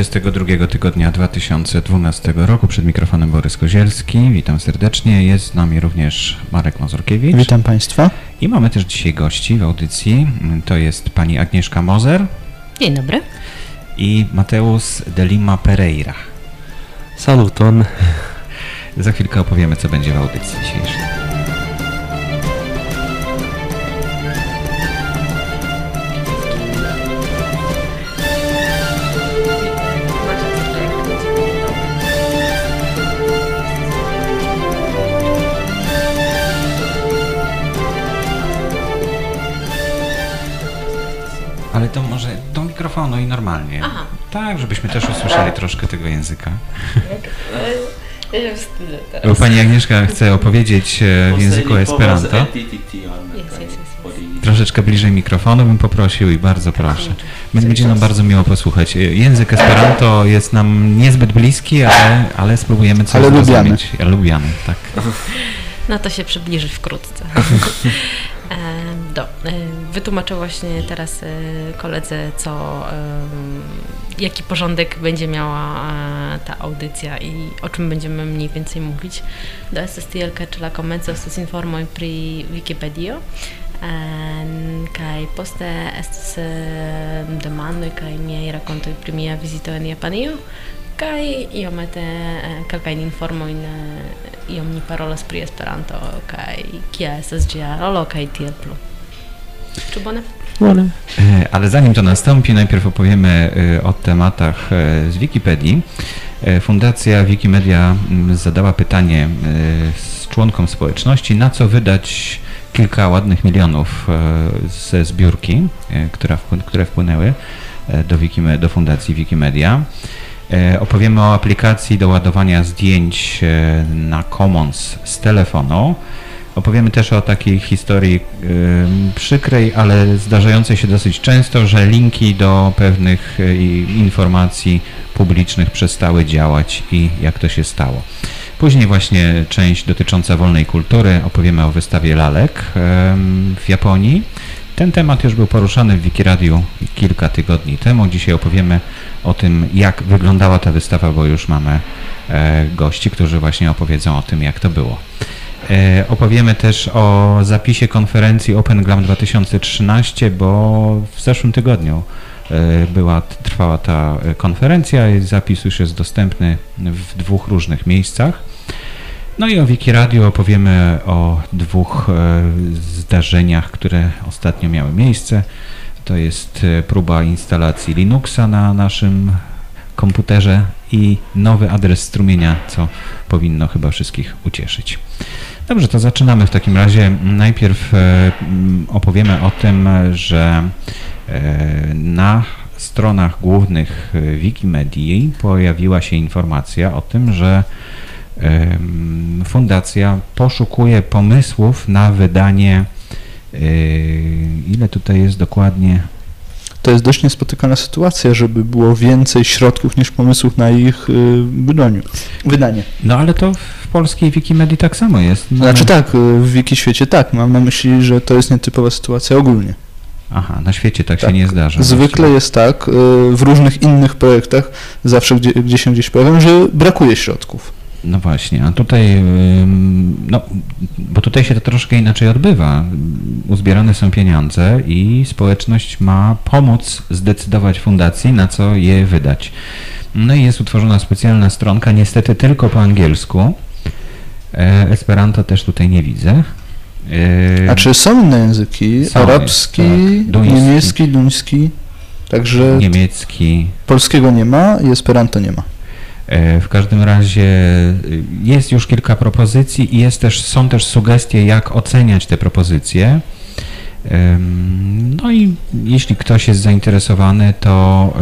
Nowiny 42 tygodnia 2012 roku. Przed mikrofonem Borys Kozielski. Witam serdecznie. Jest z nami również Marek Mazurkiewicz. Witam Państwa. I mamy też dzisiaj gości w audycji. To jest pani Agnieszka Mozer. Dzień dobry. I Mateusz de Lima Pereira. Saluton. Za chwilkę opowiemy, co będzie w audycji dzisiejszej. I normalnie. Aha. Tak, żebyśmy też usłyszeli troszkę tego języka. Ja się wstydzę Bo pani Agnieszka chce opowiedzieć e, w języku Esperanto. Troszeczkę bliżej mikrofonu bym poprosił i bardzo proszę. Będzie nam bardzo miło posłuchać. E, Język Esperanto jest nam niezbyt bliski, ale, ale spróbujemy coś Ale zrozumieć. Ale lubiany, tak. No to się przybliży wkrótce. Do. Wytłumaczę właśnie teraz e, koledze, co, jaki porządek będzie miała e, ta audycja i o czym będziemy mniej więcej mówić. Do ke ĉe la komenco estas informoj pri Wikipedio. Kaj poste estas demandoj kaj miaj rakontoj pri mia vizito en Japanio kaj iomete kelkajn informojn iom ni parolas pri Esperanto kaj kia estas ĝia rolo kaj tiel plu. Czy bone? Bone. E, Ale zanim to nastąpi, najpierw opowiemy e, o tematach e, z Wikipedii. Fundacja Wikimedia m, zadała pytanie z członkom społeczności, na co wydać kilka ładnych milionów ze zbiórki, które wpłynęły do, Wikime, do Fundacji Wikimedia. E, Opowiemy o aplikacji do ładowania zdjęć e, na Commons z telefonu. Opowiemy też o takiej historii ym, przykrej, ale zdarzającej się dosyć często, że linki do pewnych informacji publicznych przestały działać i jak to się stało. Później właśnie część dotycząca wolnej kultury, opowiemy o wystawie lalek w Japonii. Ten temat już był poruszany w Wikiradiu kilka tygodni temu. Dzisiaj opowiemy o tym, jak wyglądała ta wystawa, bo już mamy e, gości, którzy właśnie opowiedzą o tym, jak to było. E, Opowiemy też o zapisie konferencji Open Glam 2013, bo w zeszłym tygodniu e, była, trwała ta konferencja i zapis już jest dostępny w dwóch różnych miejscach. No i o Wiki Radio opowiemy o dwóch e, zdarzeniach, które ostatnio miały miejsce. To jest e, próba instalacji Linuxa na naszym komputerze i nowy adres strumienia, co powinno chyba wszystkich ucieszyć. Dobrze, to zaczynamy w takim razie. Najpierw e, opowiemy o tym, że na stronach głównych Wikimedii pojawiła się informacja o tym, że fundacja poszukuje pomysłów na wydanie. e, Ile tutaj jest dokładnie? To jest dość niespotykana sytuacja, żeby było więcej środków niż pomysłów na ich wydaniu. wydanie. No ale to w polskiej Wikimedii tak samo jest. Mamy- Znaczy tak, y, w wiki świecie tak, mam na myśli, że to jest nietypowa sytuacja ogólnie. Aha, na świecie tak, się Tak. nie zdarza. Zwykle jest tak, y, w różnych innych projektach, zawsze gdzie, gdzie się gdzieś pojawiam, że brakuje środków. No właśnie, a tutaj, no, bo tutaj się to troszkę inaczej odbywa. Uzbierane są pieniądze i społeczność ma pomóc zdecydować fundacji, na co je wydać. No i jest utworzona specjalna stronka, niestety tylko po angielsku. E, Esperanto też tutaj nie widzę. E, A czy są inne języki? Są, Arabski, tak. Duński. niemiecki, duński. Także Niemiecki. polskiego nie ma i Esperanto nie ma. E, W każdym razie y, jest już kilka propozycji i jest też, są też sugestie, jak oceniać te propozycje. No i jeśli ktoś jest zainteresowany, to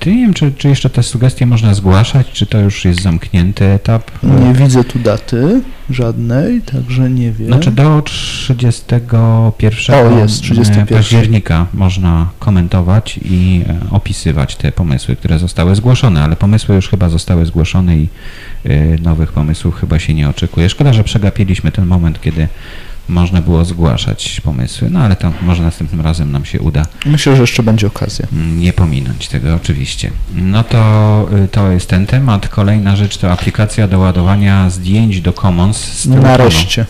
to nie wiem, czy, czy jeszcze te sugestie można zgłaszać, czy to już jest zamknięty etap. Nie widzę tu daty żadnej, także nie wiem. Znaczy do 31 O, jest, 31. października można komentować i e, opisywać te pomysły, które zostały zgłoszone, ale pomysły już chyba zostały zgłoszone i e, nowych pomysłów chyba się nie oczekuje. Szkoda, że przegapiliśmy ten moment, kiedy można było zgłaszać pomysły, no ale to może następnym razem nam się uda Myślę, że jeszcze będzie okazja. mm, nie pominąć tego oczywiście. No to, y, to jest ten temat. Kolejna rzecz to aplikacja do ładowania zdjęć do Commons z telefonu. Nareszcie.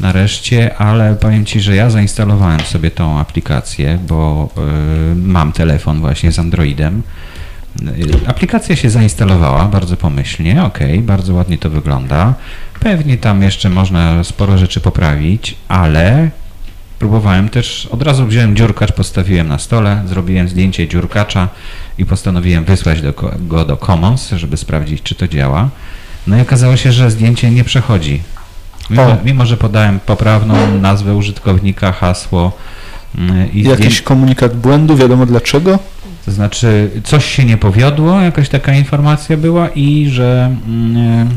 Nareszcie, ale powiem Ci, że ja zainstalowałem sobie tą aplikację, bo y, mam telefon właśnie z Androidem. Y, Aplikacja się zainstalowała bardzo pomyślnie, ok, bardzo ładnie to wygląda. Pewnie tam jeszcze można sporo rzeczy poprawić, ale próbowałem też, od razu wziąłem dziurkacz, postawiłem na stole, zrobiłem zdjęcie dziurkacza i postanowiłem wysłać do, go do Commons, żeby sprawdzić, czy to działa. No i okazało się, że zdjęcie nie przechodzi. Mimo, mimo że podałem poprawną nazwę użytkownika, hasło mm, i Jakiś komunikat błędu, wiadomo dlaczego? to znaczy coś się nie powiodło, jakaś taka informacja była i że mm,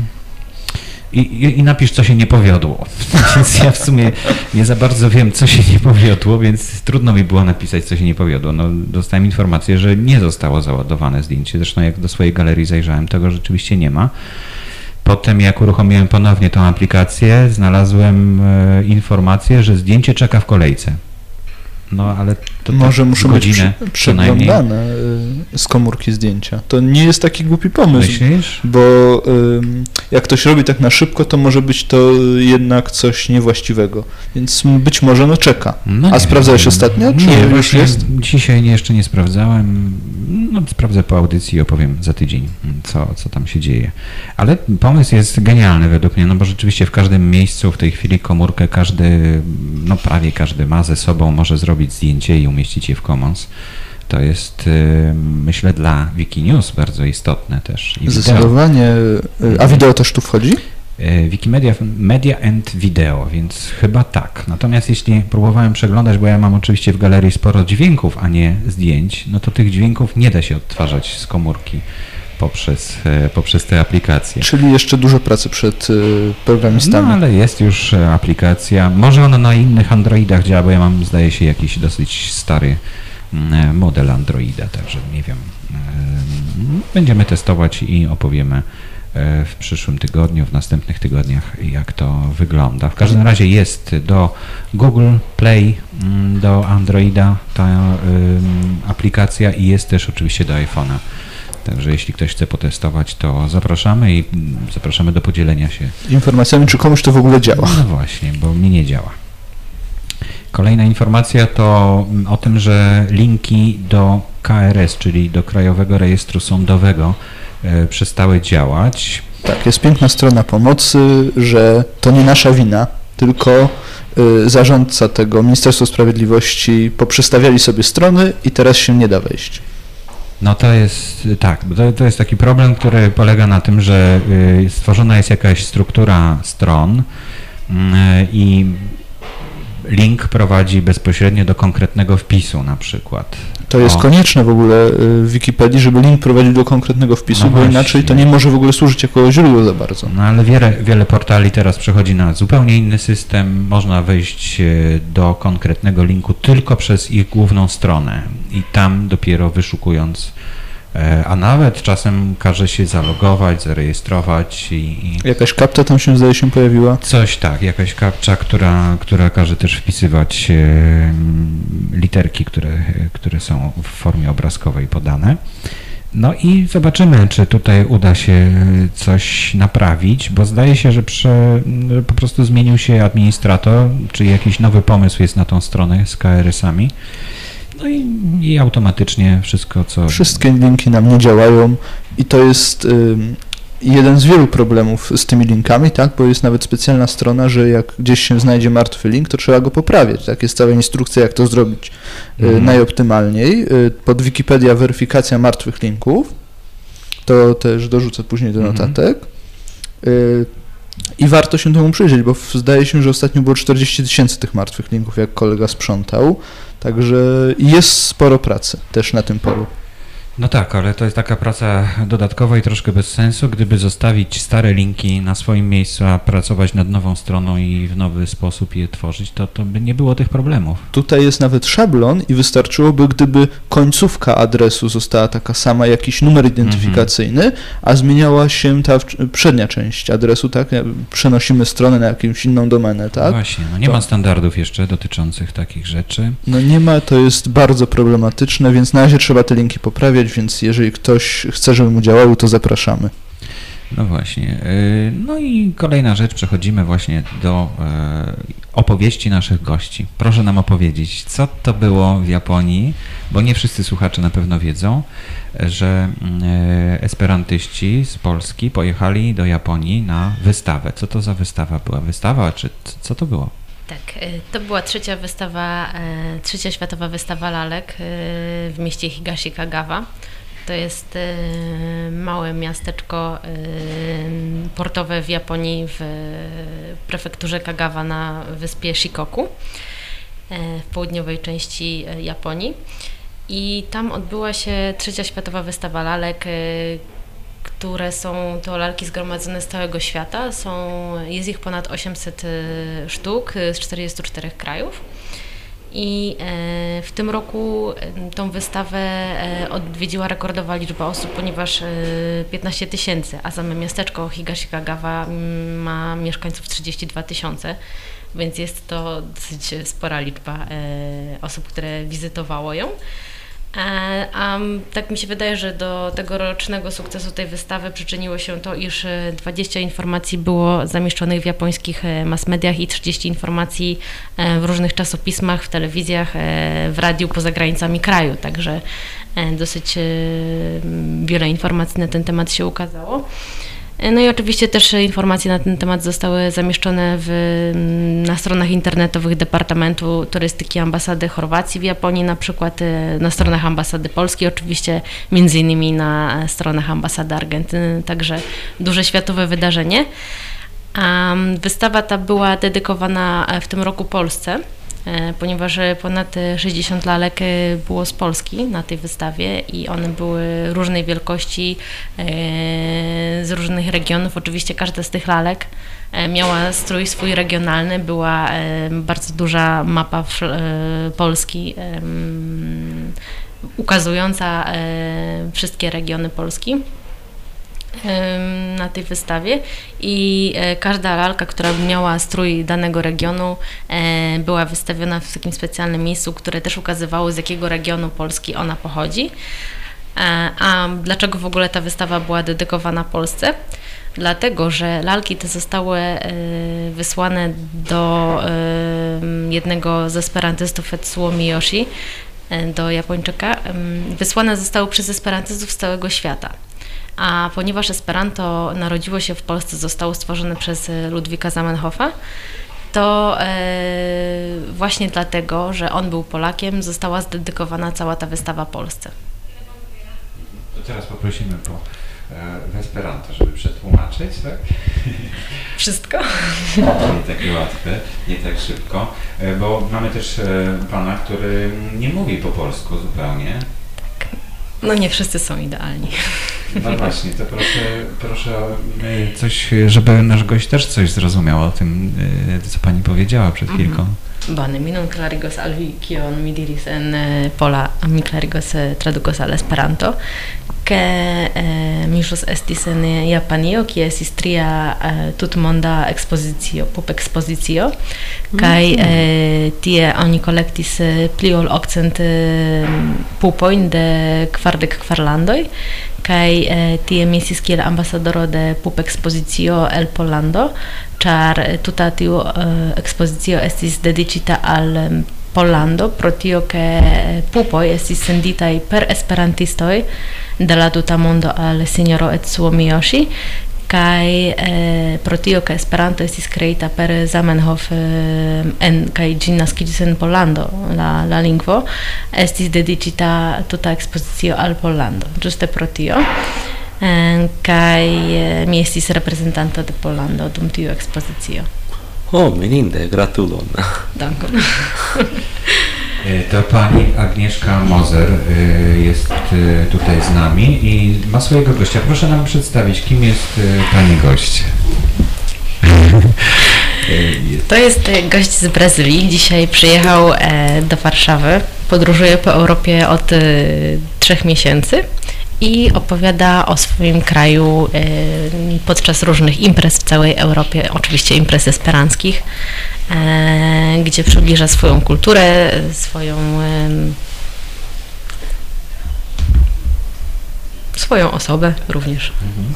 i, i, i napisz, co się nie powiodło. Więc ja w sumie nie za bardzo wiem, co się nie powiodło, więc trudno mi było napisać, co się nie powiodło. No, dostałem informację, że nie zostało załadowane zdjęcie. Zresztą jak do swojej galerii zajrzałem, tego rzeczywiście nie ma. Potem jak uruchomiłem ponownie tą aplikację, znalazłem e, informację, że zdjęcie czeka w kolejce. No ale to Może tak muszą godzinę być przeglądane y, z komórki zdjęcia. To nie jest taki głupi pomysł, Myślisz? bo ym, jak ktoś robi tak na szybko, to może być to jednak coś niewłaściwego. Więc być może no czeka. No A sprawdzałeś wiem. ostatnio, czy nie, już jest? dzisiaj jeszcze nie sprawdzałem. No, sprawdzę po audycji i opowiem za tydzień, co, co tam się dzieje. Ale pomysł jest genialny według mnie, no bo rzeczywiście w każdym miejscu w tej chwili komórkę każdy, no prawie każdy ma ze sobą, może zrobić zdjęcie i umieścić je w Commons. To jest, y, myślę, dla Wikinews bardzo istotne też. I. Zdecydowanie. y, A wideo też tu wchodzi? E, Wikimedia Media and Video, więc chyba tak. Natomiast jeśli próbowałem przeglądać, bo ja mam oczywiście w galerii sporo dźwięków, a nie zdjęć, no to tych dźwięków nie da się odtwarzać z komórki poprzez, poprzez te aplikacje. Czyli jeszcze dużo pracy przed y, No programistami. ale jest już aplikacja. Może ona na innych Androidach działa, bo ja mam zdaje się jakiś dosyć stary model Androida, także nie wiem. E, Będziemy testować i opowiemy e, w przyszłym tygodniu, w następnych tygodniach, jak to wygląda. W każdym razie jest do Google Play, mm, do Androida ta aplikacja i jest też oczywiście do iPhone'a. Także jeśli ktoś chce potestować, to zapraszamy i mm, zapraszamy do podzielenia się Informacjami, czy komuś to w ogóle działa. no właśnie, bo mi nie działa. Kolejna informacja to mm, o tym, że linki do KRS, czyli do Krajowego Rejestru Sądowego, e, przestały działać. Tak, jest piękna strona pomocy, że to nie nasza wina, tylko y, zarządca tego, Ministerstwo Sprawiedliwości, poprzestawiali sobie strony i teraz się nie da wejść. No to jest tak, to, to jest taki problem, który polega na tym, że y, stworzona jest jakaś struktura stron mm, i link prowadzi bezpośrednio do konkretnego wpisu na przykład. To jest O. konieczne w ogóle y, w Wikipedii, żeby link prowadził do konkretnego wpisu, No bo właśnie. inaczej to nie może w ogóle służyć jako źródło za bardzo. No ale wiele, wiele portali teraz przechodzi na zupełnie inny system. Można wejść e, do konkretnego linku tylko przez ich główną stronę i tam dopiero wyszukując, a nawet czasem każe się zalogować, zarejestrować i, i Jakaś kapta tam się zdaje się pojawiła. coś tak, jakaś kapcza, która, która każe też wpisywać e, literki, które, które są w formie obrazkowej podane. No i zobaczymy, czy tutaj uda się coś naprawić, bo zdaje się, że prze, po prostu zmienił się administrator, czy jakiś nowy pomysł jest na tą stronę z KRS-ami. No i, i automatycznie wszystko, co... Wszystkie linki nam nie działają i to jest ym, jeden z wielu problemów z tymi linkami, tak? Bo jest nawet specjalna strona, że jak gdzieś się znajdzie martwy link, to trzeba go poprawiać. Tak? Jest cała instrukcja, jak to zrobić y, Mhm. najoptymalniej. Y, Pod Wikipedia weryfikacja martwych linków. To też dorzucę później do Mhm. notatek. Y, I warto się temu przyjrzeć, bo zdaje się, że ostatnio było 40 tysięcy tych martwych linków, jak kolega sprzątał. Także jest sporo pracy też na tym polu. No tak, ale to jest taka praca dodatkowa i troszkę bez sensu. Gdyby zostawić stare linki na swoim miejscu, a pracować nad nową stroną i w nowy sposób je tworzyć, to, to by nie było tych problemów. Tutaj jest nawet szablon i wystarczyłoby, gdyby końcówka adresu została taka sama, jakiś numer identyfikacyjny, a zmieniała się ta przednia część adresu, tak? Przenosimy stronę na jakąś inną domenę, tak? Właśnie, no nie To- ma standardów jeszcze dotyczących takich rzeczy. No nie ma, to jest bardzo problematyczne, więc na razie trzeba te linki poprawiać, więc jeżeli ktoś chce, żeby mu działały, to zapraszamy. No właśnie. y, No i kolejna rzecz, przechodzimy właśnie do e, opowieści naszych gości. Proszę nam opowiedzieć, co to było w Japonii, bo nie wszyscy słuchacze na pewno wiedzą, że e, esperantyści z Polski pojechali do Japonii na wystawę. Co to za wystawa była? Wystawa, czy co to było? Tak, y, to była trzecia wystawa, y, trzecia światowa wystawa lalek y, w mieście Higashikagawa. To jest małe miasteczko portowe w Japonii w prefekturze Kagawa na wyspie Shikoku w południowej części Japonii. I tam odbyła się trzecia światowa wystawa lalek, które są to lalki zgromadzone z całego świata. Są, jest ich ponad 800 y, sztuk y, z 44 krajów. I e, w tym roku e, tą wystawę e, odwiedziła rekordowa liczba osób, ponieważ e, 15 tysięcy, a same miasteczko Higashikagawa mm, ma mieszkańców 32 tysiące, więc jest to dosyć spora liczba e, osób, które wizytowało ją. E, A tak mi się wydaje, że do tegorocznego sukcesu tej wystawy przyczyniło się to, iż e, 20 informacji było zamieszczonych w japońskich e, mass mediach i 30 informacji e, w różnych czasopismach, w telewizjach, e, w radiu poza granicami kraju. Także e, dosyć e, wiele informacji na ten temat się ukazało. No i oczywiście też informacje na ten temat zostały zamieszczone w, na stronach internetowych Departamentu Turystyki Ambasady Chorwacji w Japonii, na przykład e, na stronach Ambasady Polskiej, oczywiście między innymi na stronach Ambasady Argentyny, także duże światowe wydarzenie. Mm, wystawa ta była dedykowana e, w tym roku Polsce, ponieważ e, ponad e, 60 lalek e, było z Polski na tej wystawie i one były różnej wielkości, e, z różnych regionów. Oczywiście każda z tych lalek e, miała strój swój regionalny, była e, bardzo duża mapa e, Polski ukazująca e, wszystkie regiony Polski na tej wystawie i e, każda lalka, która miała strój danego regionu e, była wystawiona w takim specjalnym miejscu, które też ukazywało z jakiego regionu Polski ona pochodzi. E, A dlaczego w ogóle ta wystawa była dedykowana Polsce? Dlatego, że lalki te zostały wysłane do jednego z esperantystów Etsuo Miyoshi, do Japończyka. Wysłane zostały przez esperantystów z całego świata. A ponieważ Esperanto narodziło się w Polsce, zostało stworzone przez e, Ludwika Zamenhofa, to e, właśnie dlatego, że on był Polakiem, została zdedykowana cała ta wystawa Polsce. To teraz poprosimy po e, w Esperanto, żeby przetłumaczyć, tak? Wszystko? Nie takie łatwe, nie tak szybko, bo mamy też pana, który nie mówi po polsku zupełnie. No nie wszyscy są idealni. No właśnie, to proszę, proszę e, coś, żeby nasz gość też coś zrozumiał o tym, e, co pani powiedziała przed Mhm. Bone, mi non clarigos al vi kion mi diris en eh, pola, mi clarigos eh, tradukos al Esperanto, ke eh, mi ĵus estis en Japanio, kie estis tria eh, tutmonda ekspozicio, pup ekspozicio, mhm. kaj mm -hmm. eh, tie oni kolektis eh, pli ol okcent eh, pupojn de kvardek kvarlandoj, kai e, tie mi estis kiel ambasadoro de pup ekspozicio el Pollando char eh, tuta tiu eh, e, ekspozicio estis dedicita al Pollando pro tio che pupoj estis senditaj per esperantistoj de la tuta mondo al signoro Etsuo Miyoshi kai eh, pro tio ke Esperanto estis kreita per Zamenhof eh, en kaj ĝi naskiĝis en Pollando la la lingvo estis dedicita tuta ekspozicio al Pollando ĝuste pro tio eh, kaj eh, mi estis reprezentanto de Pollando dum tiu ekspozicio Ho, oh, meninde, gratulon. Dankon. E, to pani Agnieszka Mozer e, jest e, tutaj z nami i ma swojego gościa. Proszę nam przedstawić, kim jest pani gość. To jest gość z Brazylii. Dzisiaj przyjechał do Warszawy. Podróżuje po Europie od trzech miesięcy i opowiada o swoim kraju podczas różnych imprez w całej Europie, oczywiście imprez esperanckich. E, gdzie przybliża swoją kulturę, swoją swoją osobę również. Mhm.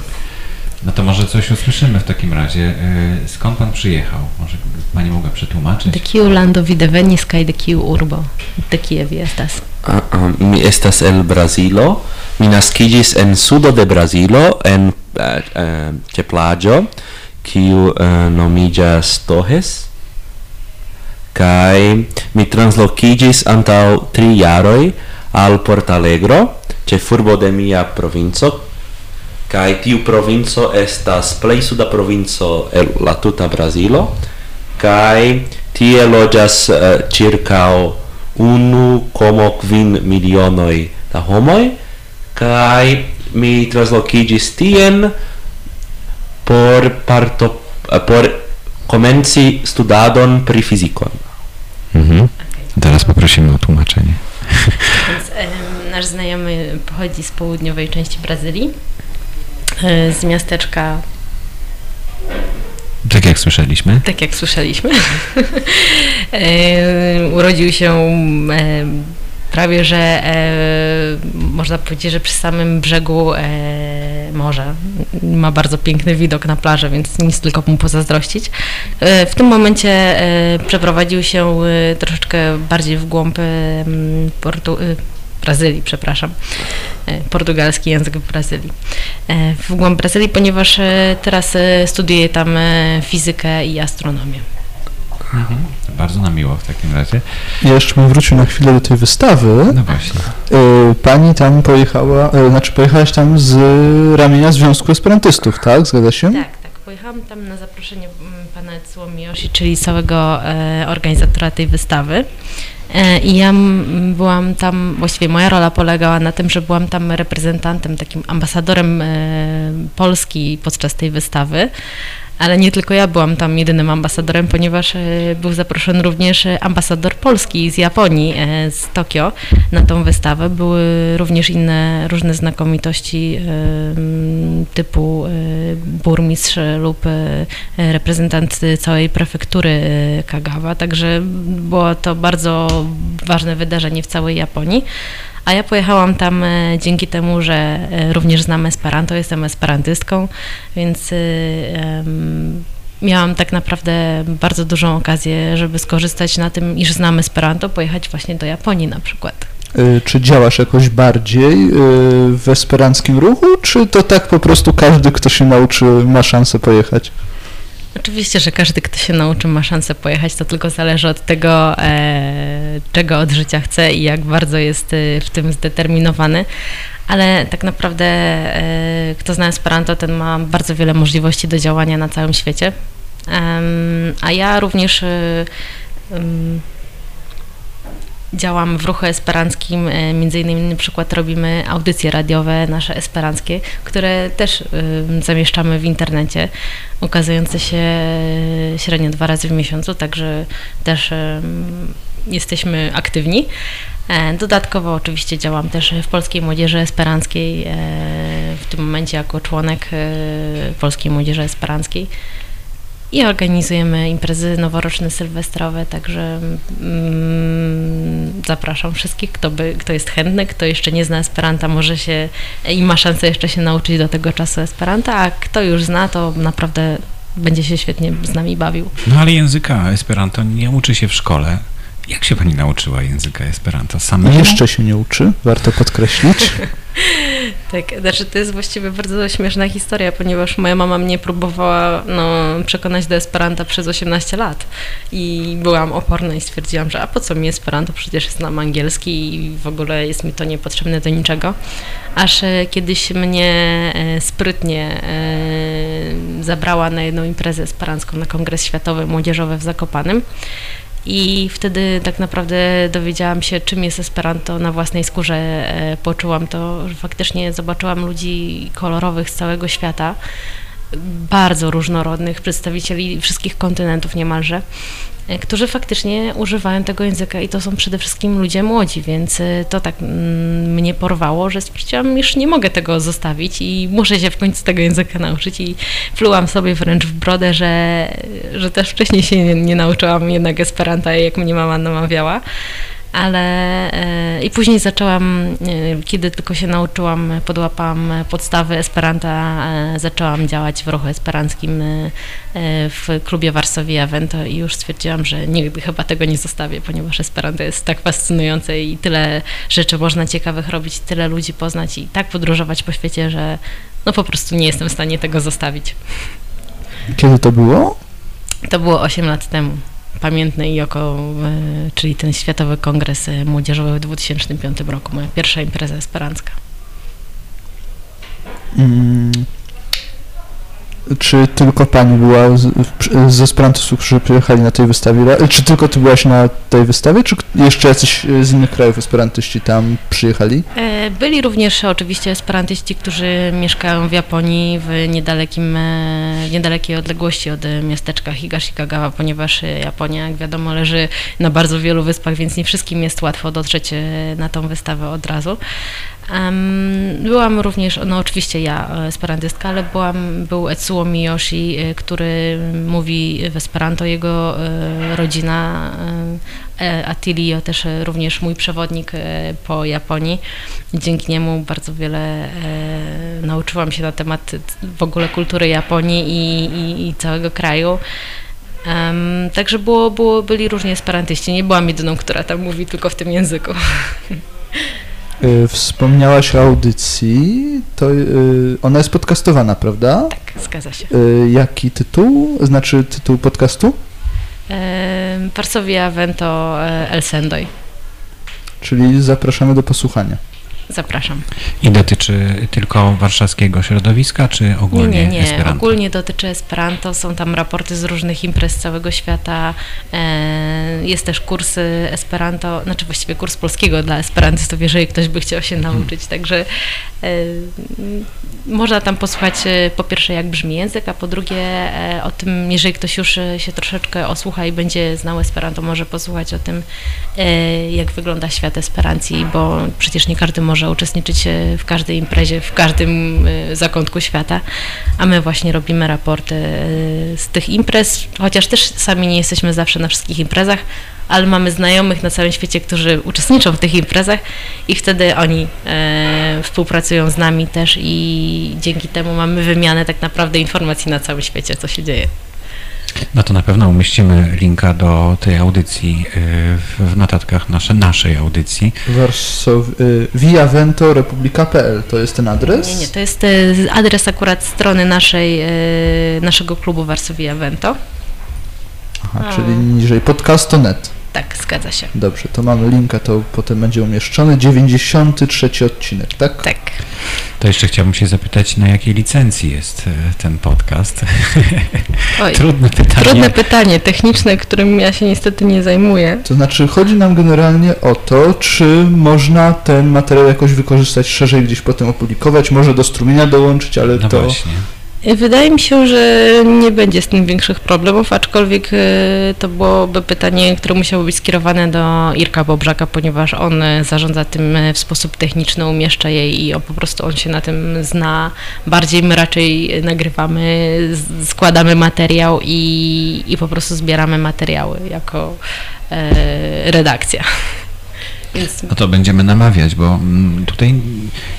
No to może coś usłyszymy w takim razie. E, skąd pan przyjechał? Może pani mogła przetłumaczyć? De kiu lando vi devenis kaj de kiu urbo? De kie vi estas? Uh, mi estas el Brazilo. Mi naskiĝis en sudo de Brazilo en uh, uh, ĉe plaĝo kiu uh, nomiĝas Torres kai mi translokigis antau tri jaroi al Portalegro, ce furbo de mia provinco, kai tiu provinco estas plei suda provinco el la tuta Brazilo, kai tie loĝas eh, uh, circao unu como quin milionoi da homoi, kai mi translokigis tien por parto eh, por comenci studadon pri fizikon. Mhm. Teraz poprosimy o tłumaczenie. Więc, e, nasz znajomy pochodzi z południowej części Brazylii, e, z miasteczka tak jak słyszeliśmy. Tak jak słyszeliśmy. e, urodził się prawie, że e, można powiedzieć, że przy samym brzegu e, morza. Ma bardzo piękny widok na plażę, więc nic tylko mu pozazdrościć. E, w tym momencie e, przeprowadził się e, troszeczkę bardziej w głąb e, Portu, Brazylii, przepraszam, portugalski język w Brazylii. W głąb Brazylii, ponieważ teraz studiuje tam fizykę i astronomię. Mhm. Bardzo nam miło w takim razie. Ja jeszcze bym wrócił na chwilę do tej wystawy. No właśnie. E, pani tam pojechała, e, znaczy pojechałaś tam z ramienia Związku Esperantystów, tak? Zgadza się? Tak, tak. Pojechałam tam na zaproszenie mm, pana Słomiyoshi, czyli całego e, organizatora tej wystawy. I ja byłam tam, właściwie moja rola polegała na tym, że byłam tam reprezentantem, takim ambasadorem Polski podczas tej wystawy. Ale nie tylko ja byłam tam jedynym ambasadorem, ponieważ e, był zaproszony również ambasador Polski z Japonii, e, z Tokio na tą wystawę. Były również inne różne znakomitości e, typu burmistrz lub reprezentant całej prefektury Kagawa, także było to bardzo ważne wydarzenie w całej Japonii. A ja pojechałam tam e, dzięki temu, że e, również znam Esperanto, jestem esperantystką, więc um, miałam tak naprawdę bardzo dużą okazję, żeby skorzystać na tym, iż znam Esperanto, pojechać właśnie do Japonii na przykład. Czy działasz jakoś bardziej w esperanckim ruchu, czy to tak po prostu każdy, kto się nauczy, ma szansę pojechać? Oczywiście, że każdy, kto się nauczy, ma szansę pojechać, to tylko zależy od tego, e, czego od życia chce i jak bardzo jest e, w tym zdeterminowany. Ale tak naprawdę, e, kto zna Esperanto, ten ma bardzo wiele możliwości do działania na całym świecie. a ja również e, działam w ruchu esperanckim, e, między innymi na przykład robimy audycje radiowe nasze esperanckie, które też zamieszczamy w internecie, ukazujące się średnio dwa razy w miesiącu, także też jesteśmy aktywni. E, dodatkowo oczywiście działam też w Polskiej Młodzieży Esperanckiej, e, w tym momencie jako członek Polskiej Młodzieży Esperanckiej i organizujemy imprezy noworoczne, sylwestrowe, także mm, zapraszam wszystkich, kto, by, kto jest chętny, kto jeszcze nie zna Esperanta, może się i ma szansę jeszcze się nauczyć do tego czasu Esperanta, a kto już zna, to naprawdę będzie się świetnie z nami bawił. No ale języka Esperanto nie uczy się w szkole. Jak się pani nauczyła języka Esperanto? Samemu? Jeszcze się nie uczy, warto podkreślić. tak, znaczy to jest właściwie bardzo śmieszna historia, ponieważ moja mama mnie próbowała no, przekonać do Esperanta przez 18 lat. I byłam oporna i stwierdziłam, że a po co mi Esperanto, przecież znam angielski i w ogóle jest mi to niepotrzebne do niczego. Aż e, kiedyś mnie e, sprytnie e, zabrała na jedną imprezę esperancką na Kongres Światowy Młodzieżowy w Zakopanym I wtedy tak naprawdę dowiedziałam się, czym jest Esperanto na własnej skórze. e, Poczułam to, że faktycznie zobaczyłam ludzi kolorowych z całego świata, bardzo różnorodnych, przedstawicieli wszystkich kontynentów niemalże, e, którzy faktycznie używają tego języka i to są przede wszystkim ludzie młodzi, więc e, to tak mm, mnie porwało, że stwierdziłam, już nie mogę tego zostawić i muszę się w końcu tego języka nauczyć i plułam sobie wręcz w brodę, że, że też wcześniej się nie, nie nauczyłam jednak Esperanta, jak mnie mama namawiała. Ale e, i później zaczęłam, e, kiedy tylko się nauczyłam, podłapałam podstawy Esperanta, e, zaczęłam działać w ruchu esperanckim w klubie Varsovia Vento i już stwierdziłam, że nigdy chyba tego nie zostawię, ponieważ Esperanto jest tak fascynujące i tyle rzeczy można ciekawych robić, tyle ludzi poznać i tak podróżować po świecie, że no po prostu nie jestem w stanie tego zostawić. Kiedy to było? To było 8 lat temu. Pamiętny Joko, e, czyli ten Światowy Kongres e, Młodzieżowy w 2005 roku, moja pierwsza impreza esperancka. Czy tylko pani była z, w- z Esperantosów, którzy przyjechali na tej wystawie? Czy tylko ty byłaś na tej wystawie, czy jeszcze jacyś e, z innych krajów esperantyści tam przyjechali? E, Byli również oczywiście esperantyści, którzy mieszkają w Japonii w niedalekim, e, niedalekiej odległości od miasteczka Higashikagawa, ponieważ Japonia, jak wiadomo, leży na bardzo wielu wyspach, więc nie wszystkim jest łatwo dotrzeć na tą wystawę od razu. Byłam również, no oczywiście ja, e, esperantystka, ale byłam, był Etsuo Miyoshi, e, który mówi w Esperanto, jego e, rodzina Attilio, też również mój przewodnik po Japonii. Dzięki niemu bardzo wiele nauczyłam się na temat w ogóle kultury Japonii i, i, i całego kraju. Także było, było, byli różni esperantyści. Nie byłam jedyną, która tam mówi tylko w tym języku. E, Wspomniałaś o audycji, to e, ona jest podcastowana, prawda? Tak, zgadza się. E, Jaki tytuł? Znaczy tytuł podcastu? Varsovia Vento El Sendoi. Czyli zapraszamy do posłuchania. Zapraszam. I dotyczy tylko warszawskiego środowiska, czy Nie, ogólnie nie, nie. Esperanto? Ogólnie dotyczy Esperanto. Są tam raporty z różnych imprez z całego świata. E, Jest też kurs y, Esperanto, znaczy właściwie kurs polskiego dla esperantystów, jeżeli ktoś by chciał się nauczyć. Także e, można tam posłuchać e, po pierwsze jak brzmi język, a po drugie e, o tym, jeżeli ktoś już e, się troszeczkę osłucha i będzie znał Esperanto, może posłuchać o tym, e, jak wygląda świat Esperancji, bo przecież nie każdy może uczestniczyć e, w każdej imprezie, w każdym e, zakątku świata, a my właśnie robimy raporty e, z tych imprez, chociaż też sami nie jesteśmy zawsze na wszystkich imprezach, ale mamy znajomych na całym świecie, którzy uczestniczą w tych imprezach i wtedy oni współpracują z nami też i dzięki temu mamy wymianę tak naprawdę informacji na całym świecie, co się dzieje. No to na pewno umieścimy linka do tej audycji y, w notatkach nasze, naszej audycji. Warsow... y, viavento.republika.pl to jest ten adres? Nie, nie, to jest e, adres akurat strony naszej, naszego klubu Varsovia Vento. Aha, A. czyli niżej podcast.net. Tak, zgadza się. Dobrze, to mamy linka, to potem będzie umieszczony. 93 odcinek, tak? Tak. To jeszcze chciałbym się zapytać, na jakiej licencji jest y, ten podcast? Oj, Trudne pytanie. trudne pytanie techniczne, którym ja się niestety nie zajmuję. To znaczy, chodzi nam generalnie o to, czy można ten materiał jakoś wykorzystać szerzej, gdzieś potem opublikować, może do strumienia dołączyć, ale No to... właśnie. Wydaje mi się, że nie będzie z tym większych problemów, aczkolwiek e, to byłoby pytanie, które musiało być skierowane do Irka Bobrzaka, ponieważ on e, zarządza tym e, w sposób techniczny, umieszcza je i on, po prostu on się na tym zna. Bardziej my raczej nagrywamy, składamy materiał i, i po prostu zbieramy materiały jako redakcja. No to będziemy namawiać, bo mm, tutaj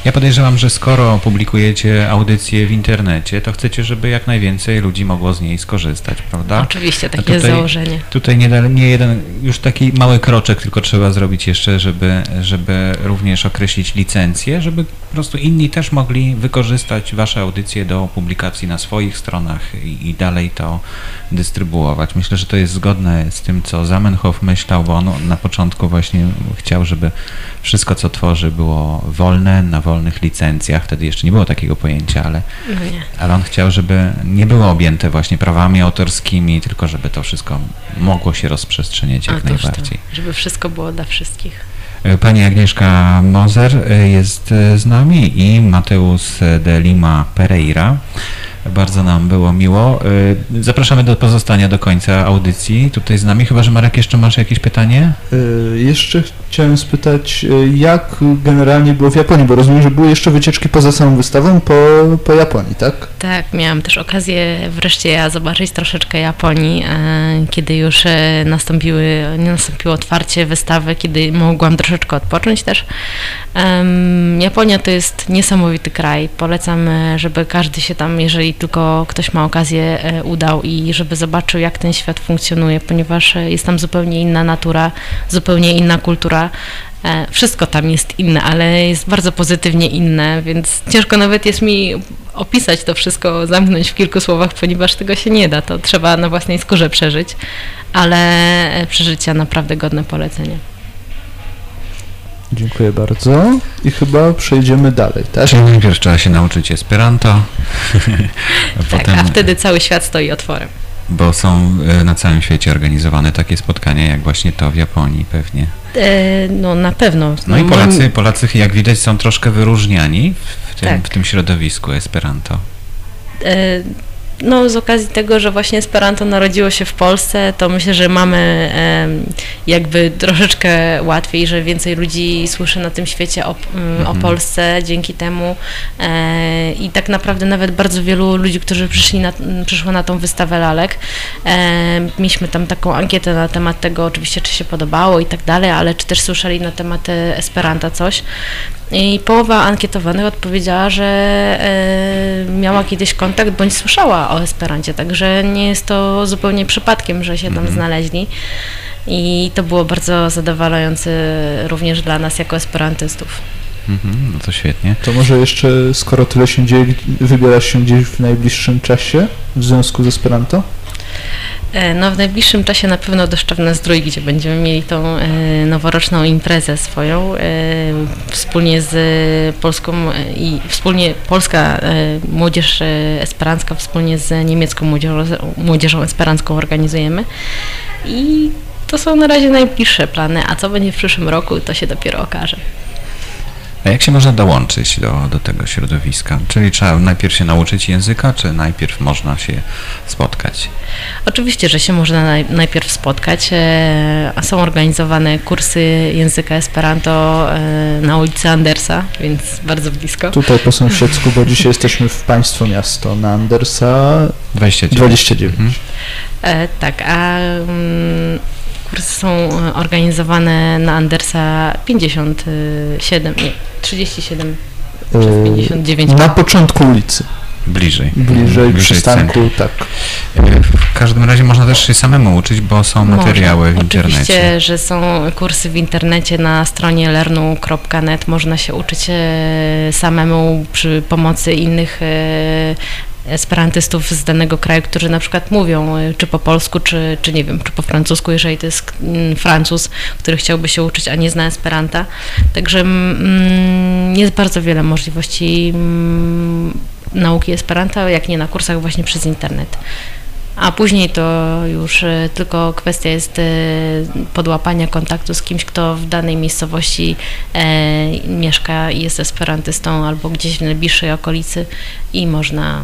ja podejrzewam, że skoro publikujecie audycję w internecie, to chcecie, żeby jak najwięcej ludzi mogło z niej skorzystać, prawda? oczywiście takie jest tutaj- założenie. Tutaj nie, nie jeden, już taki mały kroczek tylko trzeba zrobić jeszcze, żeby, żeby również określić licencję, żeby po prostu inni też mogli wykorzystać Wasze audycje do publikacji na swoich stronach i, i dalej to dystrybuować. Myślę, że to jest zgodne z tym, co Zamenhof myślał, bo on na początku właśnie chciał chciał, żeby wszystko, co tworzy, było wolne, na wolnych licencjach. Wtedy jeszcze nie było takiego pojęcia, ale, No nie. ale on chciał, żeby nie było objęte właśnie prawami autorskimi, tylko żeby to wszystko mogło się rozprzestrzeniać jak Otóż to, najbardziej. żeby wszystko było dla wszystkich. E, Pani Agnieszka Mozer e, jest e, z nami i Mateusz de Lima Pereira. Bardzo nam było miło. E, Zapraszamy do pozostania do końca audycji tutaj z nami. Chyba, że Marek jeszcze masz jakieś pytanie? Y, Jeszcze chciałem spytać, y, jak generalnie było w Japonii, bo rozumiem, że były jeszcze wycieczki poza samą wystawą po, po Japonii, tak? Tak, miałam też okazję wreszcie ja zobaczyć troszeczkę Japonii, e, kiedy już e, nastąpiły, nie nastąpiło otwarcie wystawy, kiedy mogłam troszeczkę odpocząć też. Japonia to jest niesamowity kraj. Polecam, e, żeby każdy się tam, jeżeli tylko ktoś ma okazję, e, udał i żeby zobaczył, jak ten świat funkcjonuje, ponieważ e, jest tam zupełnie inna natura, zupełnie inna kultura. E, Wszystko tam jest inne, ale jest bardzo pozytywnie inne, więc ciężko nawet jest mi opisać to wszystko, zamknąć w kilku słowach, ponieważ tego się nie da. To trzeba na własnej skórze przeżyć, ale przeżycia naprawdę godne polecenia. Dziękuję bardzo. I chyba przejdziemy dalej, tak? Czyli najpierw trzeba się nauczyć Esperanto, a Tak, potem, a wtedy cały świat stoi otworem. bo są e, na całym świecie organizowane takie spotkania, jak właśnie to w Japonii pewnie. E, No na pewno. No i Mam- Polacy, Polacy jak widać są troszkę wyróżniani w tym, Tak. w tym środowisku Esperanto. E, No, z okazji tego, że właśnie Esperanto narodziło się w Polsce, to myślę, że mamy jakby troszeczkę łatwiej, że więcej ludzi słyszy na tym świecie o, mm, o Mhm. Polsce dzięki temu. E, I tak naprawdę nawet bardzo wielu ludzi, którzy przyszli na, przyszło na tą wystawę lalek, e, mieliśmy tam taką ankietę na temat tego, oczywiście, czy się podobało i tak dalej, ale czy też słyszeli na temat e, Esperanta coś. I połowa ankietowanych odpowiedziała, że e, miała kiedyś kontakt bądź słyszała o Esperancie, także nie jest to zupełnie przypadkiem, że się tam Mhm. znaleźli. I to było bardzo zadowalające również dla nas jako esperantystów. Mhm, no to świetnie. To może jeszcze, skoro tyle się dzieje, wybierasz się gdzieś w najbliższym czasie w związku z Esperanto? E, No w najbliższym czasie na pewno do Szczawna-Zdrój, gdzie będziemy mieli tą e, noworoczną imprezę swoją, e, wspólnie z polską i wspólnie polska młodzież esperancka wspólnie z niemiecką młodzieżą, młodzieżą esperancką organizujemy i to są na razie najbliższe plany, a co będzie w przyszłym roku, to się dopiero okaże. A jak się można dołączyć do, do tego środowiska? Czyli trzeba najpierw się nauczyć języka, czy najpierw można się spotkać? Oczywiście, że się można naj, najpierw spotkać, e, są organizowane kursy języka Esperanto e, na ulicy Andersa, więc bardzo blisko. Tutaj po sąsiedzku, bo dzisiaj jesteśmy w Państwo Miasto na Andersa 29. 29. Mhm. E, tak, a mm, kursy są e, organizowane na Andersa 57, nie, 37 przez Yy, 59. Na początku ulicy, Bliżej. bliżej przystanku, centrum. tak. E, W każdym razie można też się samemu uczyć, bo są materiały Można. w internecie. Oczywiście, że są kursy w internecie na stronie lernu.net. Można się uczyć e, samemu przy pomocy innych e, esperantystów z danego kraju, którzy na przykład mówią e, czy po polsku, czy, czy nie wiem, czy po francusku, jeżeli to jest mm, Francuz, który chciałby się uczyć, a nie zna Esperanta. Także mm, jest bardzo wiele możliwości mm, nauki Esperanta, jak nie na kursach właśnie przez internet. A później to już e, tylko kwestia jest e, podłapania kontaktu z kimś, kto w danej miejscowości e, mieszka i jest esperantystą albo gdzieś w najbliższej okolicy i można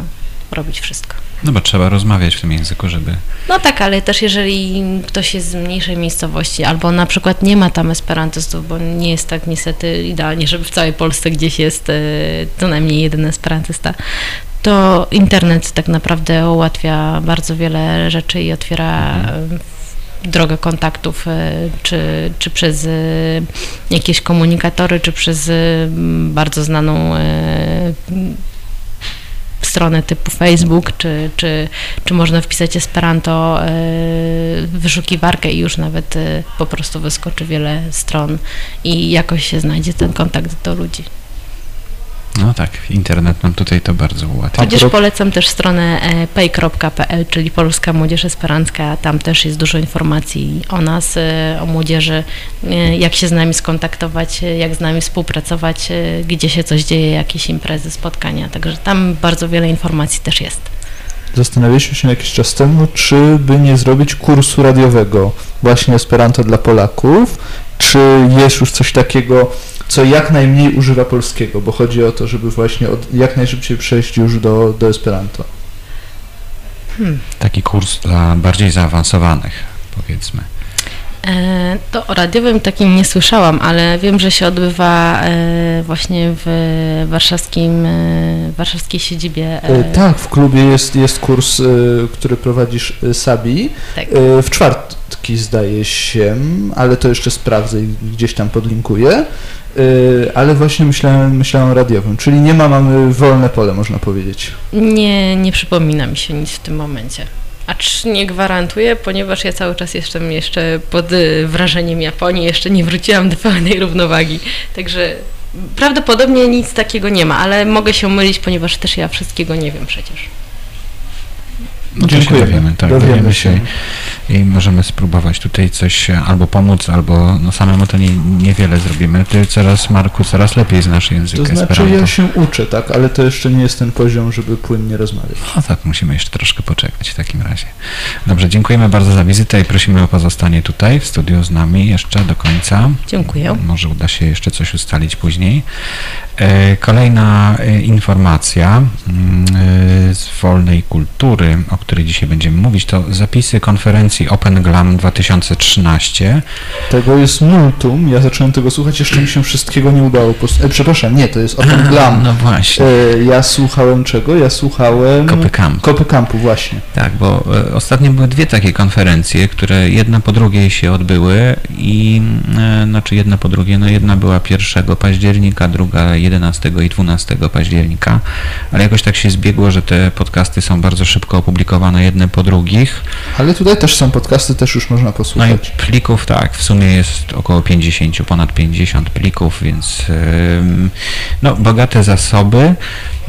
robić wszystko. No bo trzeba rozmawiać w tym języku, żeby... No tak, ale też jeżeli ktoś jest z mniejszej miejscowości albo na przykład nie ma tam esperantystów, bo nie jest tak niestety idealnie, żeby w całej Polsce gdzieś jest e, co najmniej jeden esperantysta, to internet tak naprawdę ułatwia bardzo wiele rzeczy i otwiera Mhm. e, drogę kontaktów, e, czy, czy przez jakieś komunikatory, czy przez bardzo znaną stronę typu Facebook, czy, czy, czy można wpisać Esperanto e, w wyszukiwarkę i już nawet e, po prostu wyskoczy wiele stron i jakoś się znajdzie ten kontakt do ludzi. No tak, internet nam tutaj to bardzo ułatwia. Pro- polecam też stronę e, pay.pl, czyli Polska Młodzież Esperancka. Tam też jest dużo informacji o nas, e, o młodzieży, e, jak się z nami skontaktować, jak z nami współpracować, gdzie się coś dzieje, jakieś imprezy, spotkania. Także tam bardzo wiele informacji też jest. Zastanawialiśmy się jakiś czas temu, czy by nie zrobić kursu radiowego właśnie Esperanto dla Polaków, czy jest już coś takiego, co jak najmniej używa polskiego, bo chodzi o to, żeby właśnie od, jak najszybciej przejść już do, do Esperanto. Taki kurs dla bardziej zaawansowanych, powiedzmy. E, To o radiowym takim nie słyszałam, ale wiem, że się odbywa e, właśnie w warszawskim, e, warszawskiej siedzibie. Tak, w klubie jest, jest kurs, który prowadzisz Sabi. Tak. W czwartki zdaje się, ale to jeszcze sprawdzę i gdzieś tam podlinkuję. Ale właśnie myślałem, myślałem o radiowym, czyli nie ma, mamy wolne pole, można powiedzieć. Nie, nie przypomina mi się nic w tym momencie. Acz nie gwarantuję, ponieważ ja cały czas jestem jeszcze pod y, wrażeniem Japonii, jeszcze nie wróciłam do pełnej równowagi. Także prawdopodobnie nic takiego nie ma, ale mogę się mylić, ponieważ też ja wszystkiego nie wiem przecież. No to się Dziękujemy. dowiemy, tak, Dowiemy dowiemy się. i możemy spróbować tutaj coś e, albo pomóc, albo no samemu to nie, niewiele zrobimy. Ty coraz, Marku, coraz lepiej znasz język To znaczy Esperanto. ja się uczę, tak, ale to jeszcze nie jest ten poziom, żeby płynnie rozmawiać. No tak, musimy jeszcze troszkę poczekać w takim razie. Dobrze, dziękujemy bardzo za wizytę i prosimy o pozostanie tutaj w studiu z nami jeszcze do końca. Dziękuję. Może uda się jeszcze coś ustalić później. E, Kolejna e, informacja mm, z wolnej kultury, o której dzisiaj będziemy mówić, to zapisy konferencji Open Glam 2013. Tego jest multum, ja zacząłem tego słuchać, jeszcze mi się wszystkiego nie udało. E, przepraszam, nie, to jest Open Glam. No właśnie. E, ja słuchałem czego? Ja słuchałem... Kopy Camp. Kopy Campu, właśnie. Tak, bo e, ostatnio były dwie takie konferencje, które jedna po drugiej się odbyły i e, znaczy jedna po drugiej, no jedna była 1 października, druga 11 i 12 października, ale jakoś tak się zbiegło, że te podcasty są bardzo szybko opublikowane jedne po drugich. Ale tutaj też są podcasty, też już można No i posłuchać. plików tak, w sumie jest około 50, ponad 50 plików, więc no, bogate zasoby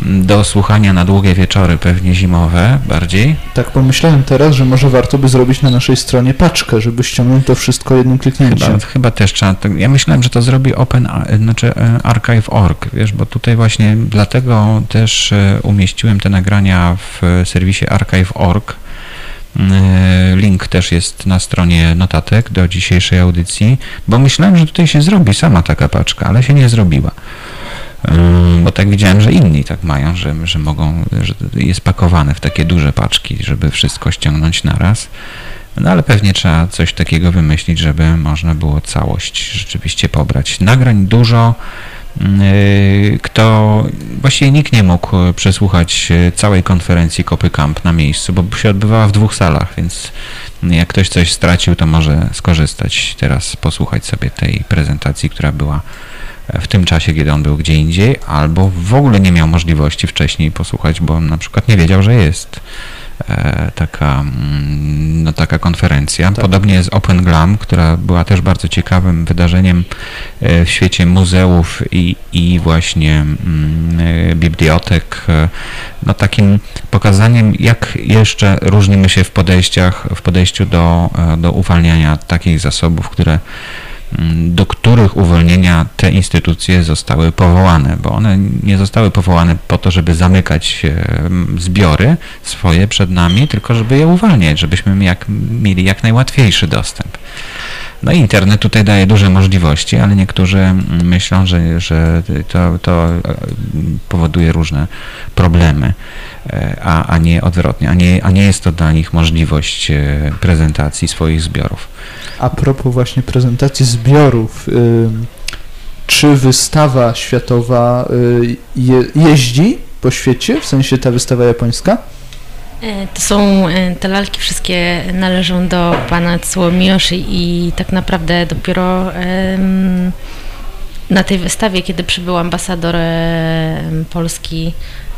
mm, do słuchania na długie wieczory, pewnie zimowe bardziej. Tak pomyślałem teraz, że może warto by zrobić na naszej stronie paczkę, żeby ściągnąć to wszystko jednym kliknięciem. Chyba, chyba też trzeba. Ja myślałem, że to zrobi Open, znaczy e, Archive.org, wiesz, bo tutaj właśnie dlatego też e, umieściłem te nagrania w serwisie Archive.org. E, Link też jest na stronie notatek do dzisiejszej audycji, bo myślałem, że tutaj się zrobi sama taka paczka, ale się nie zrobiła. Ym, Bo tak widziałem, że inni tak mają, że, że mogą, że jest pakowane w takie duże paczki, żeby wszystko ściągnąć naraz. No ale pewnie trzeba coś takiego wymyślić, żeby można było całość rzeczywiście pobrać. Nagrań dużo. Yy, Kto właściwie nikt nie mógł e, przesłuchać e, całej konferencji Kopy Camp na miejscu, bo się odbywała w dwóch salach, więc jak ktoś coś stracił, to może skorzystać teraz, posłuchać sobie tej prezentacji, która była w tym czasie, kiedy on był gdzie indziej, albo w ogóle nie miał możliwości wcześniej posłuchać, bo na przykład nie wiedział, że jest. e, taka, mm, no, taka konferencja. Tak. Podobnie jest Open Glam, która była też bardzo ciekawym wydarzeniem e, w świecie muzeów i, i właśnie mm, e, bibliotek. e, No takim pokazaniem, jak jeszcze różnimy się w podejściach, w podejściu do, e, do uwalniania takich zasobów, które do których uwolnienia te instytucje zostały powołane, bo one nie zostały powołane po to, żeby zamykać em, zbiory swoje przed nami, tylko żeby je uwalniać, żebyśmy jak, mieli jak najłatwiejszy dostęp. No internet tutaj daje duże możliwości, ale niektórzy myślą, że, że to, to e, powoduje różne problemy, e, a, a nie odwrotnie, a nie, a nie jest to dla nich możliwość e, prezentacji swoich zbiorów. A propos właśnie prezentacji zbiorów, czy wystawa światowa y, je, jeździ po świecie, w sensie ta wystawa japońska? E, To są, e, te lalki wszystkie należą do pana Tsuomiyoshi i tak naprawdę dopiero na tej wystawie, kiedy przybył ambasador em, Polski,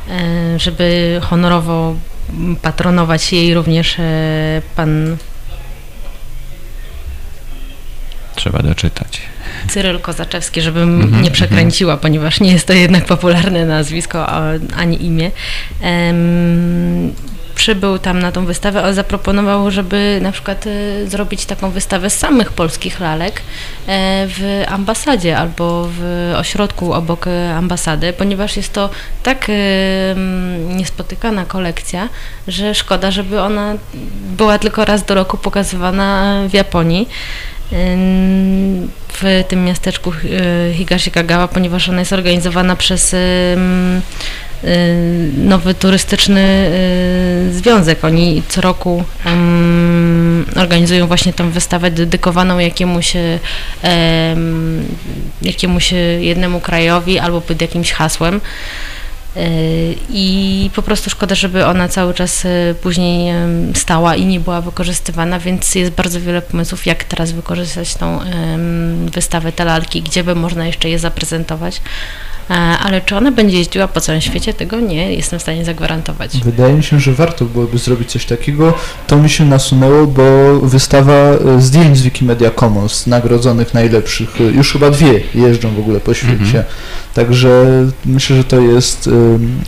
e, żeby honorowo patronować jej również e, pan trzeba doczytać. Cyryl Kozaczewski, żebym Mhm, nie przekręciła, ponieważ nie jest to jednak popularne nazwisko ani imię. Przybył tam na tą wystawę, ale zaproponował, żeby na przykład e, zrobić taką wystawę samych polskich lalek e, w ambasadzie albo w ośrodku obok e, ambasady, ponieważ jest to tak mm, niespotykana kolekcja, że szkoda, żeby ona była tylko raz do roku pokazywana w Japonii w tym miasteczku y, Higashikagawa, ponieważ ona jest organizowana przez y, nowy turystyczny y, związek. Oni co roku organizują właśnie tą wystawę dedykowaną jakiemuś, em, jakiemuś jednemu krajowi albo pod jakimś hasłem. Y, I po prostu szkoda, żeby ona cały czas y, później stała i nie była wykorzystywana, więc jest bardzo wiele pomysłów, jak teraz wykorzystać tą wystawę te lalki, gdzie by można jeszcze je zaprezentować. E, Ale czy ona będzie jeździła po całym świecie, tego nie jestem w stanie zagwarantować. Wydaje mi się, że warto byłoby zrobić coś takiego. To mi się nasunęło, bo wystawa e, zdjęć z Wikimedia Commons, nagrodzonych najlepszych, e, już chyba dwie jeżdżą w ogóle po świecie. Mhm. Także myślę, że to jest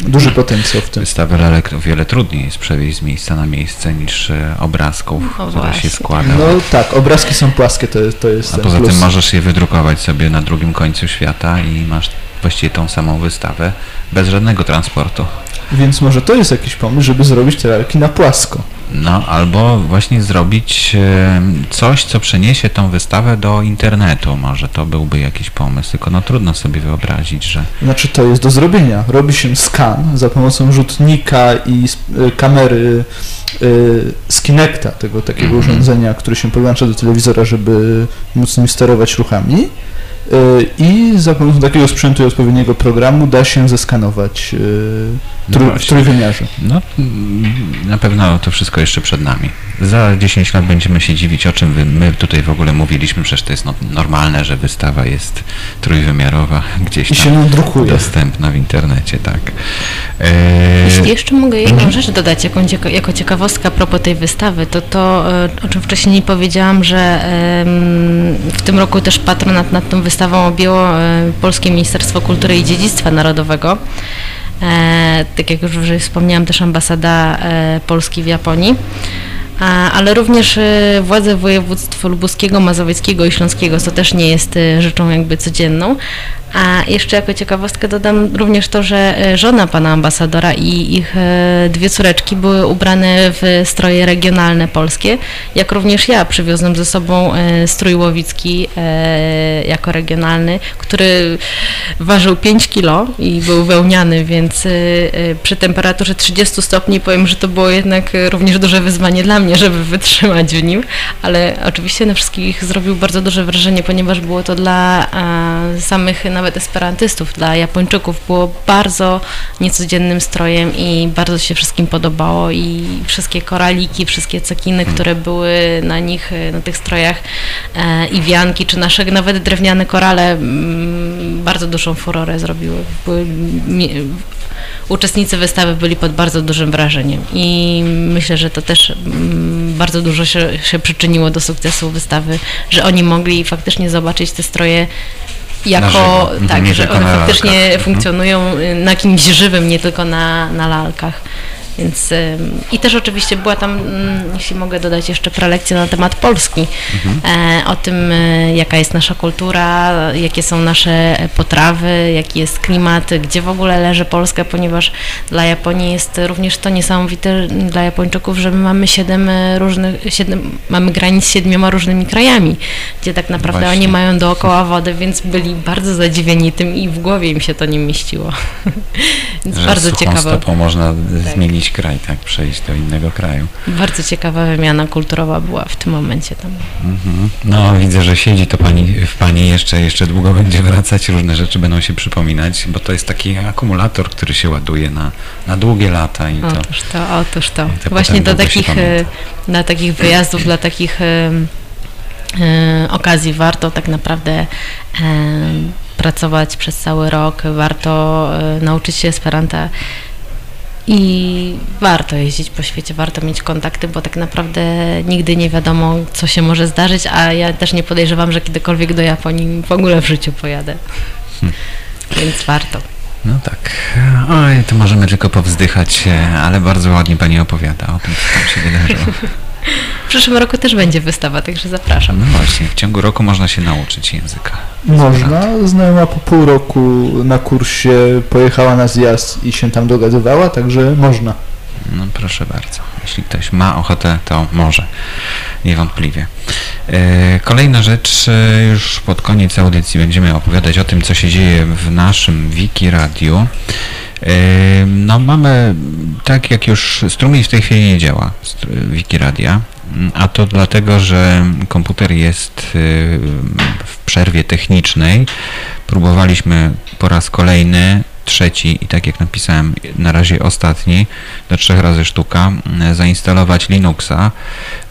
duży potencjał w tym. Wystawę lalek o wiele trudniej jest przewieźć z miejsca na miejsce niż e, obrazków, O, które właśnie. się składa. No tak, obrazki są płaskie, to, to jest A ten poza plus. tym możesz je wydrukować sobie na drugim końcu świata i masz właściwie tą samą wystawę bez żadnego transportu. Więc może to jest jakiś pomysł, żeby zrobić te lalki na płasko. No, albo właśnie zrobić coś, co przeniesie tą wystawę do internetu. Może to byłby jakiś pomysł, tylko no trudno sobie wyobrazić, że Znaczy to jest do zrobienia. Robi się skan za pomocą rzutnika i y, kamery y, z Kinecta, tego takiego Mhm. urządzenia, które się podłącza do telewizora, żeby móc nim sterować ruchami. I za pomocą takiego sprzętu i odpowiedniego programu da się zeskanować y, No w trójwymiarze. no, na pewno to wszystko jeszcze przed nami. Za 10 lat będziemy się dziwić, o czym wy, my tutaj w ogóle mówiliśmy. Przecież to jest no, normalne, że wystawa jest trójwymiarowa, gdzieś I tam się ją drukuje. dostępna w internecie, tak. E, Jeśli jeszcze mogę jedną rzecz dodać jaką, jako ciekawostkę a propos tej wystawy, to to, e, o czym wcześniej powiedziałam, że w tym roku też patronat nad tą wystawą objęło e, Polskie Ministerstwo Kultury i Dziedzictwa Narodowego. E, tak jak już wspomniałam, też ambasada e, Polski w Japonii. Ale również e, władze województw lubuskiego, mazowieckiego i śląskiego, co też nie jest e, rzeczą jakby codzienną. A jeszcze jako ciekawostkę dodam również to, że e, żona pana ambasadora i ich e, dwie córeczki były ubrane w stroje regionalne polskie, jak również ja przywiozłam ze sobą e, strój łowicki jako regionalny, który ważył 5 kilo i był wełniany, więc przy temperaturze 30 stopni powiem, że to było jednak również duże wyzwanie dla mnie, żeby wytrzymać w nim, ale oczywiście na wszystkich zrobił bardzo duże wrażenie, ponieważ było to dla samych nawet esperantystów, dla Japończyków było bardzo niecodziennym strojem i bardzo się wszystkim podobało. I wszystkie koraliki, wszystkie cekiny, które były na nich, e, na tych strojach e, i wianki, czy nasze nawet drewniane korale mm, bardzo dużą furorę zrobiły. Były, uczestnicy wystawy byli pod bardzo dużym wrażeniem. I myślę, że to też mm, bardzo dużo się, się przyczyniło do sukcesu wystawy, że oni mogli faktycznie zobaczyć te stroje jako, tak, że one faktycznie. Mhm. funkcjonują na kimś żywym, nie tylko na, na lalkach. Więc, I też oczywiście była tam, mm, jeśli mogę dodać jeszcze prelekcja na temat Polski, Mhm. e, o tym, e, jaka jest nasza kultura, jakie są nasze potrawy, jaki jest klimat, gdzie w ogóle leży Polska, ponieważ dla Japonii jest również to niesamowite dla Japończyków, że my mamy siedem e, różnych, siedem, mamy granic z siedmioma różnymi krajami, gdzie tak naprawdę Właśnie. oni mają dookoła wodę, więc byli bardzo zadziwieni tym i w głowie im się to nie mieściło. więc że bardzo ciekawe. można zmienić kraj, tak, przejść do innego kraju. Bardzo ciekawa wymiana kulturowa była w tym momencie tam. Mhm. No, widzę, że siedzi to pani, w pani jeszcze, jeszcze długo będzie wracać, różne rzeczy będą się przypominać, bo to jest taki akumulator, który się ładuje na, na długie lata i to... Otóż to, otóż to. to Właśnie się takich, e, dla takich wyjazdów, dla takich e, e, okazji warto tak naprawdę pracować przez cały rok, warto nauczyć się Esperanta I warto jeździć po świecie, warto mieć kontakty, bo tak naprawdę nigdy nie wiadomo, co się może zdarzyć, a ja też nie podejrzewam, że kiedykolwiek do Japonii w ogóle w życiu pojadę. Hmm. Więc warto. No tak. Oj, to możemy tylko powzdychać, e, ale bardzo ładnie Pani opowiada o tym, co tam się wydarzyło. W przyszłym roku też będzie wystawa, także zapraszam. No właśnie, w ciągu roku można się nauczyć języka. Można. Znajoma po pół roku na kursie pojechała na zjazd i się tam dogadywała, także można. No proszę bardzo. Jeśli ktoś ma ochotę, to może. Niewątpliwie. E, kolejna rzecz, e, już pod koniec audycji będziemy opowiadać o tym, co się dzieje w naszym Wiki Radio. E, no mamy, tak jak już strumień w tej chwili nie działa, Wiki Radia, a to dlatego, że komputer jest w przerwie technicznej. Próbowaliśmy po raz kolejny trzeci i tak jak napisałem, na razie ostatni, do trzech razy sztuka, zainstalować Linuxa.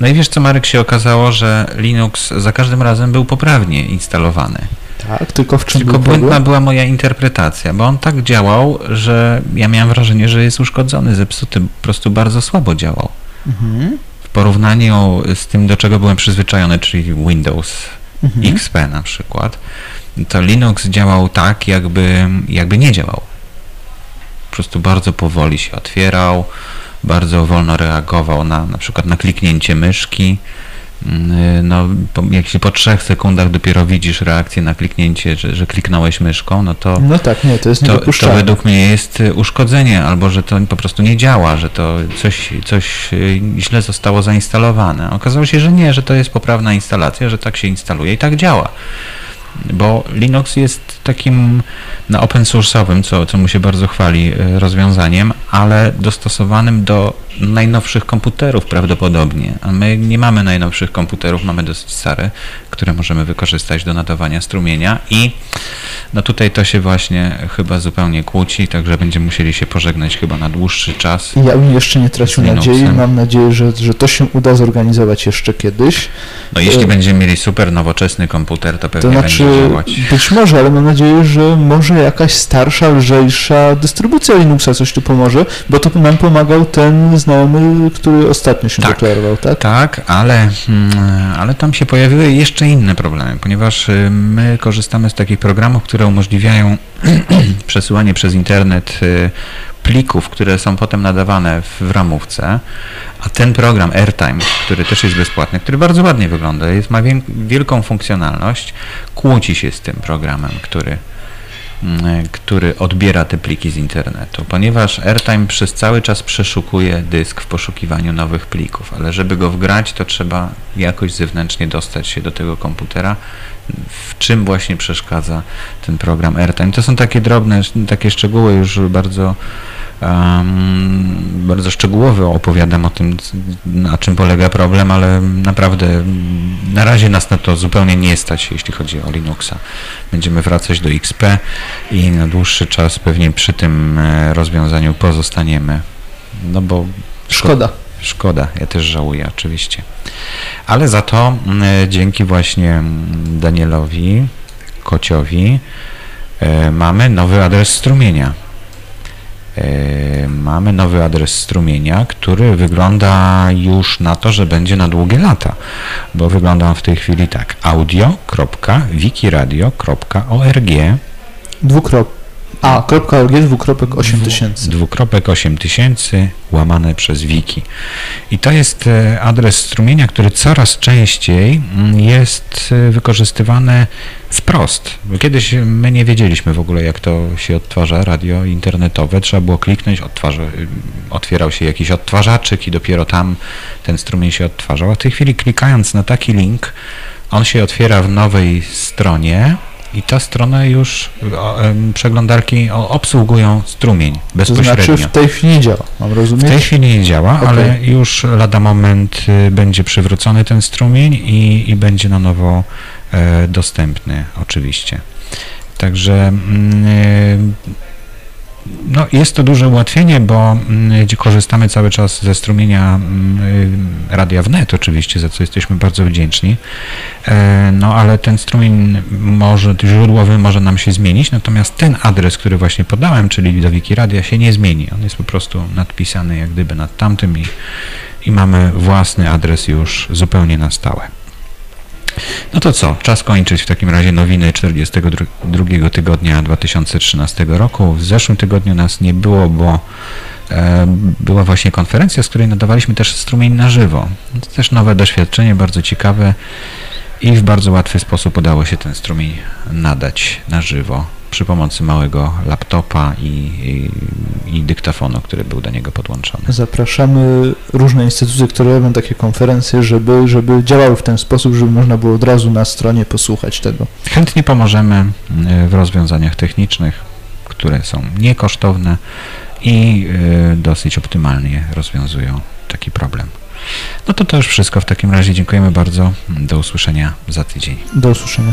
No i wiesz co, Marek, się okazało, że Linux za każdym razem był poprawnie instalowany. Tak, tylko w czym Tylko błędna była moja interpretacja, bo on tak działał, że ja miałem wrażenie, że jest uszkodzony, zepsuty, po prostu bardzo słabo działał. Mhm. W porównaniu z tym, do czego byłem przyzwyczajony, czyli Windows mhm. XP na przykład, to Linux działał tak, jakby, jakby nie działał. Po prostu bardzo powoli się otwierał, bardzo wolno reagował na na przykład na kliknięcie myszki. Mm, no, jak się po trzech sekundach dopiero widzisz reakcję na kliknięcie, że, że kliknąłeś myszką, no to, no tak, nie, to, jest to, to według mnie jest uszkodzenie, albo że to po prostu nie działa, że to coś, coś y, źle zostało zainstalowane. Okazało się, że nie, że to jest poprawna instalacja, że tak się instaluje i tak działa bo Linux jest takim no, open source'owym, co, co mu się bardzo chwali, e, rozwiązaniem, ale dostosowanym do najnowszych komputerów prawdopodobnie. A my nie mamy najnowszych komputerów, mamy dosyć stare, które możemy wykorzystać do nadawania strumienia i no tutaj to się właśnie chyba zupełnie kłóci, także będziemy musieli się pożegnać chyba na dłuższy czas. Ja bym jeszcze nie tracił nadziei, mam nadzieję, że, że to się uda zorganizować jeszcze kiedyś. No jeśli e... będziemy mieli super nowoczesny komputer, to pewnie to znaczy, będzie działać. Być może, ale mam nadzieję, że może jakaś starsza, lżejsza dystrybucja Linuxa coś tu pomoże, bo to nam pomagał ten znajomy, który ostatnio się tak, deklarował, tak? Tak, ale, mm, ale tam się pojawiły jeszcze inne problemy, ponieważ y, my korzystamy z takich programów, które umożliwiają przesyłanie przez internet y, plików, które są potem nadawane w ramówce, a ten program AirTime, który też jest bezpłatny, który bardzo ładnie wygląda, jest, ma wielką funkcjonalność, kłóci się z tym programem, który który odbiera te pliki z internetu, ponieważ AirTime przez cały czas przeszukuje dysk w poszukiwaniu nowych plików, ale żeby go wgrać, to trzeba jakoś zewnętrznie dostać się do tego komputera, w czym właśnie przeszkadza ten program AirTime. To są takie drobne, takie szczegóły już bardzo Um, bardzo szczegółowo opowiadam o tym, na czym polega problem, ale naprawdę na razie nas na to zupełnie nie stać, jeśli chodzi o Linuxa. Będziemy wracać do XP i na dłuższy czas pewnie przy tym e, rozwiązaniu pozostaniemy. No bo szkoda. Szkoda, ja też żałuję oczywiście. Ale za to e, dzięki właśnie Danielowi Kociowi e, mamy nowy adres strumienia mamy nowy adres strumienia, który wygląda już na to, że będzie na długie lata, bo wygląda w tej chwili tak. audio.wikiradio.org a, kropka .org, dwukropek 8000. Dwukropek 8000 łamane przez wiki. I to jest e, adres strumienia, który coraz częściej mm, jest e, wykorzystywany wprost. Kiedyś my nie wiedzieliśmy w ogóle, jak to się odtwarza radio internetowe. Trzeba było kliknąć, odtwarza, otwierał się jakiś odtwarzaczyk i dopiero tam ten strumień się odtwarzał. A w tej chwili klikając na taki link, on się otwiera w nowej stronie, i ta strona już przeglądarki obsługują strumień bezpośrednio. To znaczy w tej chwili nie działa, mam rozumieć? W tej chwili nie działa, okay. ale już lada moment y, będzie przywrócony ten strumień i, i będzie na nowo e, dostępny oczywiście. Także mm, y, no jest to duże ułatwienie, bo mm, korzystamy cały czas ze strumienia mm, radia wnet oczywiście, za co jesteśmy bardzo wdzięczni. E, no ale ten strumień może, źródłowy może nam się zmienić, natomiast ten adres, który właśnie podałem, czyli do Wikiradia się nie zmieni. On jest po prostu nadpisany jak gdyby nad tamtym i, i mamy własny adres już zupełnie na stałe. No to co, czas kończyć w takim razie nowiny 42 tygodnia 2013 roku. W zeszłym tygodniu nas nie było, bo e, była właśnie konferencja, z której nadawaliśmy też strumień na żywo. To też nowe doświadczenie, bardzo ciekawe i w bardzo łatwy sposób udało się ten strumień nadać na żywo przy pomocy małego laptopa i, i, i, dyktafonu, który był do niego podłączony. Zapraszamy różne instytucje, które robią takie konferencje, żeby, żeby działały w ten sposób, żeby można było od razu na stronie posłuchać tego. Chętnie pomożemy e, w rozwiązaniach technicznych, które są niekosztowne i e, dosyć optymalnie rozwiązują taki problem. No to to już wszystko. W takim razie dziękujemy bardzo. Do usłyszenia za tydzień. Do usłyszenia.